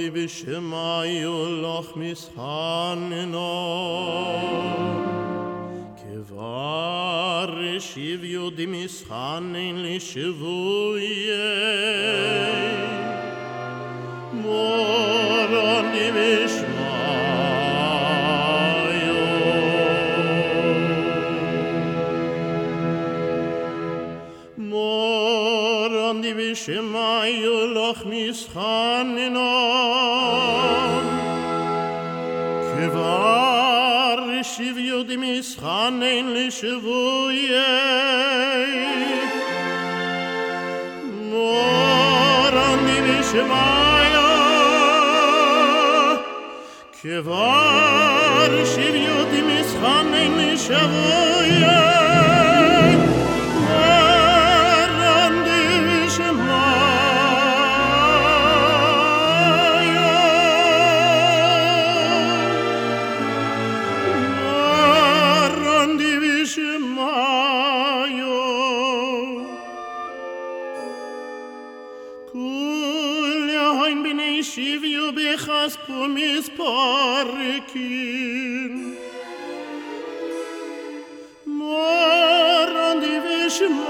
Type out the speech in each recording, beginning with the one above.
di vishmayu loch mishaneno kevar shiv yud mishanen li shvuye moron di vishmayu moron di loch mishaneno kevar shiv yud mishanen li shvuye moron di vishmayu kevar shiv yahain b'nei shivyu b'chas pumis parikin. Moran di vishmayo.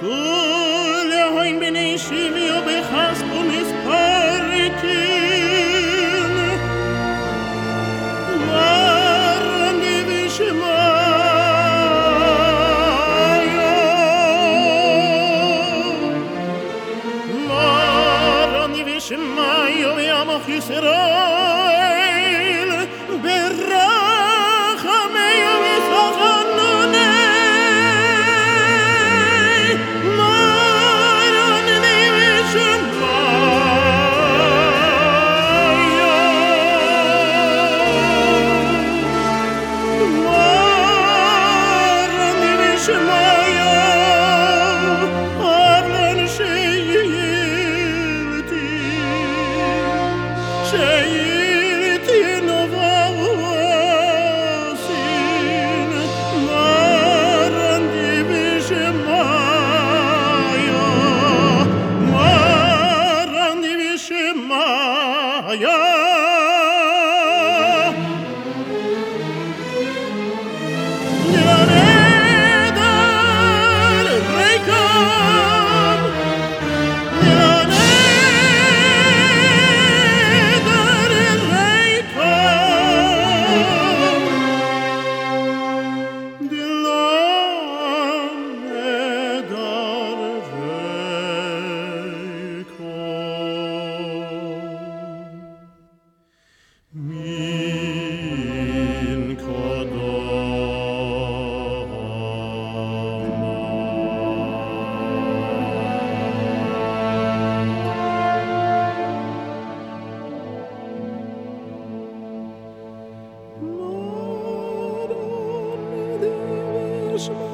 Kul yahain b'nei Боже мой.